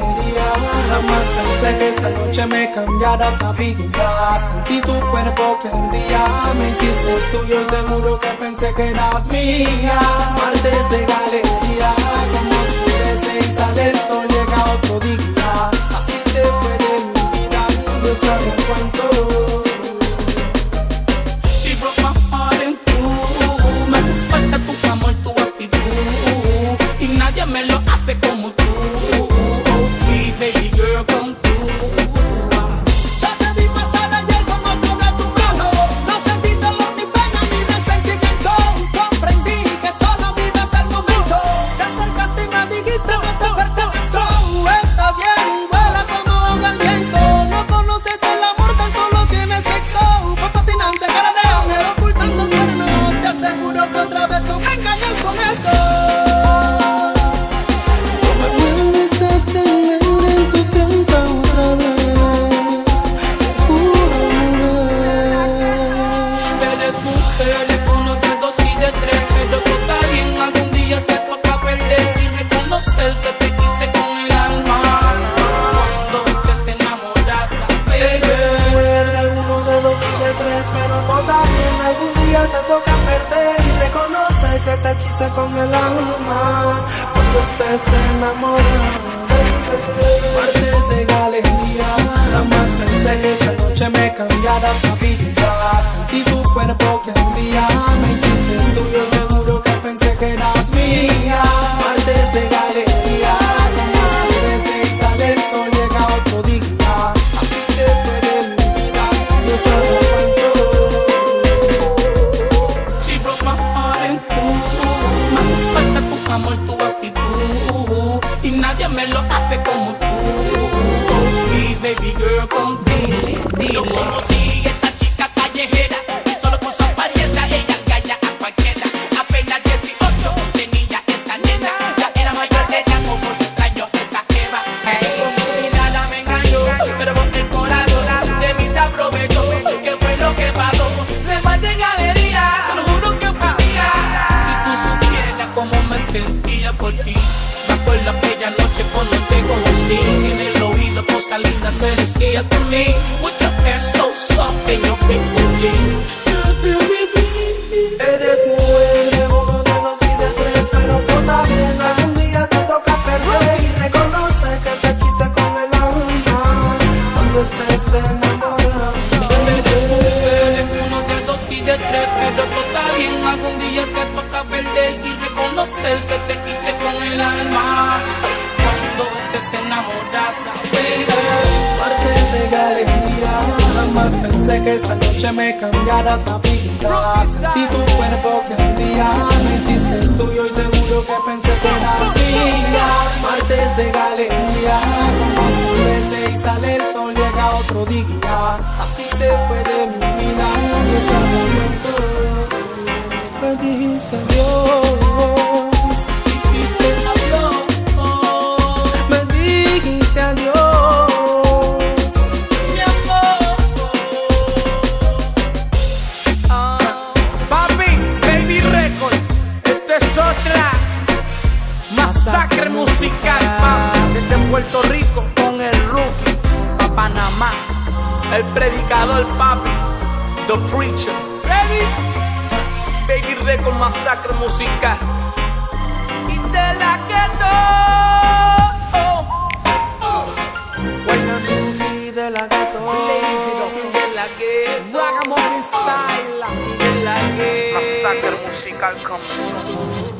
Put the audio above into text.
Jamás pensé que esa noche me cambiaras la vida. Sentí tu cuerpo que un día me hiciste tuyo y te juro que pensé que eras mía. Martes de galería, como oscurece y sale el sol, llega otro día. Así se fue de mi vida, no sabía cuántos. Mujer de dos y de tres. Pero tú está bien, algún día te toca perder y reconocer que te quise con el alma. Cuando estés enamorada, baby. Uno, de dos y de tres, pero todo bien. Algún día te toca perder y reconoce que te quise con el alma. Cuando estés enamorada. Martes de amor, tu actitud. Y nadie me lo hace como tú. Oh, please, baby girl, come through. Yo cosas lindas me. With your hair so soft and your big booty. Girl, tell me, please. Eres mujer uno, de dos y de tres, pero tú bien. Algún día te toca perder y reconoce que te quise con el alma. Cuando estés enamorada. Eres mujer uno de dos y de tres, pero tú. Algún día te toca perder y reconocer que te quise con el alma. Cuando estés enamorada, baby. Martes de galería, jamás pensé que esa noche me cambiaras la vida. Sentí tu cuerpo que un día me hiciste tuyo y te juro que pensé que eras mía. Martes de galería, como oscurece y sale el sol, llega otro día. Así se fue de mi vida, y esos momentos me dijiste adiós. Musical, papi, desde Puerto Rico con el rookie a Panamá, el predicador, papi, The Preacher, ready, Baby Record, masacre musical. Y de la que Buena rookie de la gato. de la Ragamuffin style, de la que masacre musical comenzó.